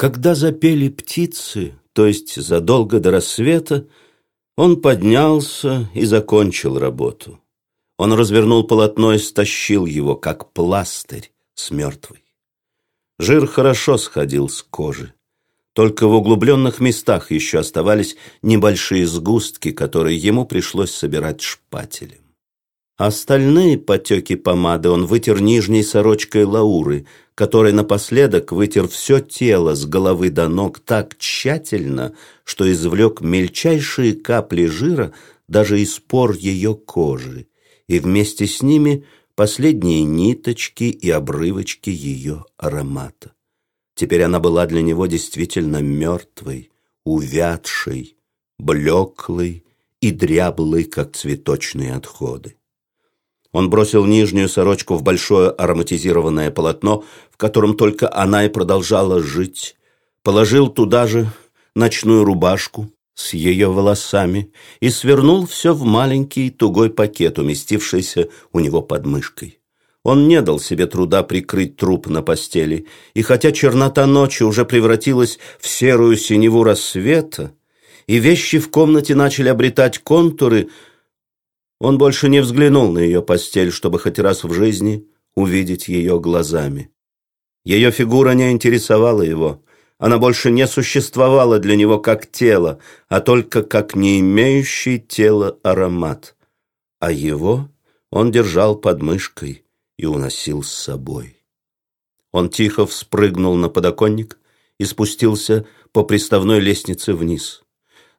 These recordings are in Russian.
Когда запели птицы, то есть задолго до рассвета, он поднялся и закончил работу. Он развернул полотно и стащил его, как пластырь с мертвой. Жир хорошо сходил с кожи. Только в углубленных местах еще оставались небольшие сгустки, которые ему пришлось собирать шпателем. Остальные потеки помады он вытер нижней сорочкой Лауры, которой напоследок вытер все тело с головы до ног так тщательно, что извлек мельчайшие капли жира даже из пор ее кожи, и вместе с ними последние ниточки и обрывочки ее аромата. Теперь она была для него действительно мертвой, увядшей, блеклой и дряблой, как цветочные отходы. Он бросил нижнюю сорочку в большое ароматизированное полотно, в котором только она и продолжала жить. Положил туда же ночную рубашку с ее волосами и свернул все в маленький тугой пакет, уместившийся у него под мышкой. Он не дал себе труда прикрыть труп на постели, и хотя чернота ночи уже превратилась в серую синеву рассвета, и вещи в комнате начали обретать контуры, он больше не взглянул на ее постель, чтобы хоть раз в жизни увидеть ее глазами. Ее фигура не интересовала его. Она больше не существовала для него как тело, а только как не имеющий тела аромат. А его он держал под мышкой и уносил с собой. Он тихо вспрыгнул на подоконник и спустился по приставной лестнице вниз.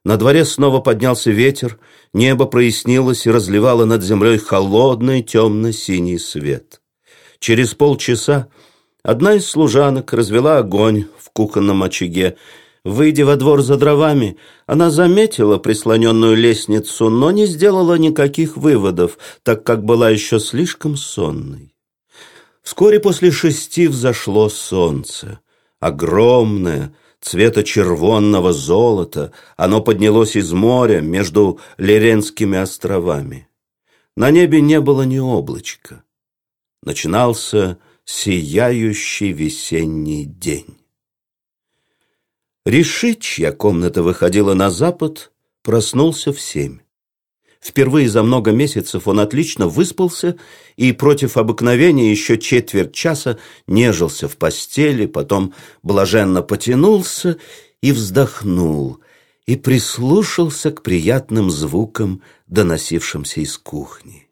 На дворе снова поднялся ветер, небо прояснилось и разливало над землей холодный темно-синий свет. Через полчаса одна из служанок развела огонь в кухонном очаге. Выйдя во двор за дровами, она заметила прислоненную лестницу, но не сделала никаких выводов, так как была еще слишком сонной. Вскоре после шести взошло солнце. Огромное, цвета червонного золота, оно поднялось из моря между Леренскими островами. На небе не было ни облачка. Начинался сияющий весенний день. Решить, чья комната выходила на запад, проснулся в семь. Впервые за много месяцев он отлично выспался и против обыкновения еще четверть часа нежился в постели, потом блаженно потянулся и вздохнул, и прислушался к приятным звукам, доносившимся из кухни.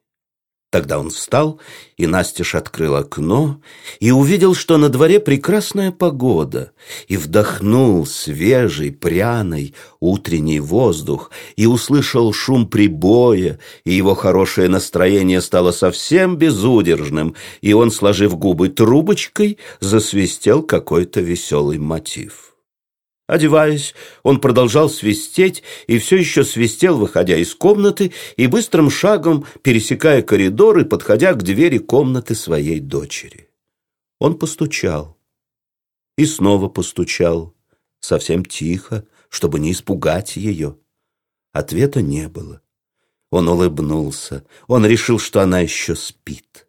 Тогда он встал и настежь открыл окно и увидел, что на дворе прекрасная погода, и вдохнул свежий, пряный утренний воздух, и услышал шум прибоя, и его хорошее настроение стало совсем безудержным, и он, сложив губы трубочкой, засвистел какой-то веселый мотив. Одеваясь, он продолжал свистеть и все еще свистел, выходя из комнаты и быстрым шагом пересекая коридор и подходя к двери комнаты своей дочери. Он постучал и снова постучал, совсем тихо, чтобы не испугать ее. Ответа не было. Он улыбнулся. Он решил, что она еще спит.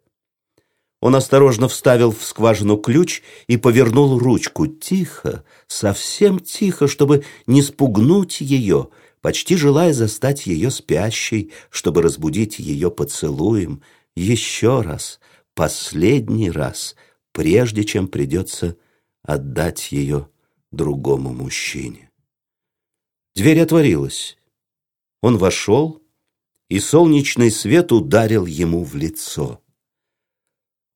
Он осторожно вставил в скважину ключ и повернул ручку тихо, совсем тихо, чтобы не спугнуть ее, почти желая застать ее спящей, чтобы разбудить ее поцелуем еще раз, последний раз, прежде чем придется отдать ее другому мужчине. Дверь отворилась. Он вошел, и солнечный свет ударил ему в лицо.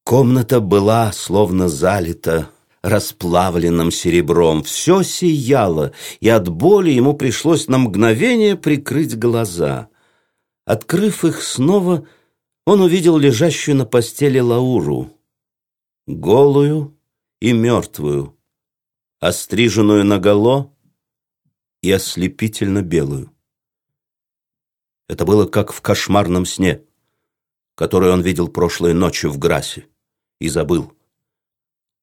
Комната была словно залита расплавленным серебром. Все сияло, и от боли ему пришлось на мгновение прикрыть глаза. Открыв их снова, он увидел лежащую на постели Лауру, голую и мертвую, остриженную наголо и ослепительно белую. Это было как в кошмарном сне, который он видел прошлой ночью в Грасе и забыл.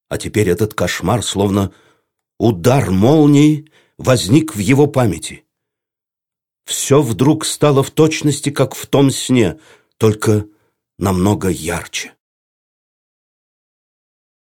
А теперь этот кошмар, словно удар молнии, возник в его памяти. Все вдруг стало в точности, как в том сне, только намного ярче.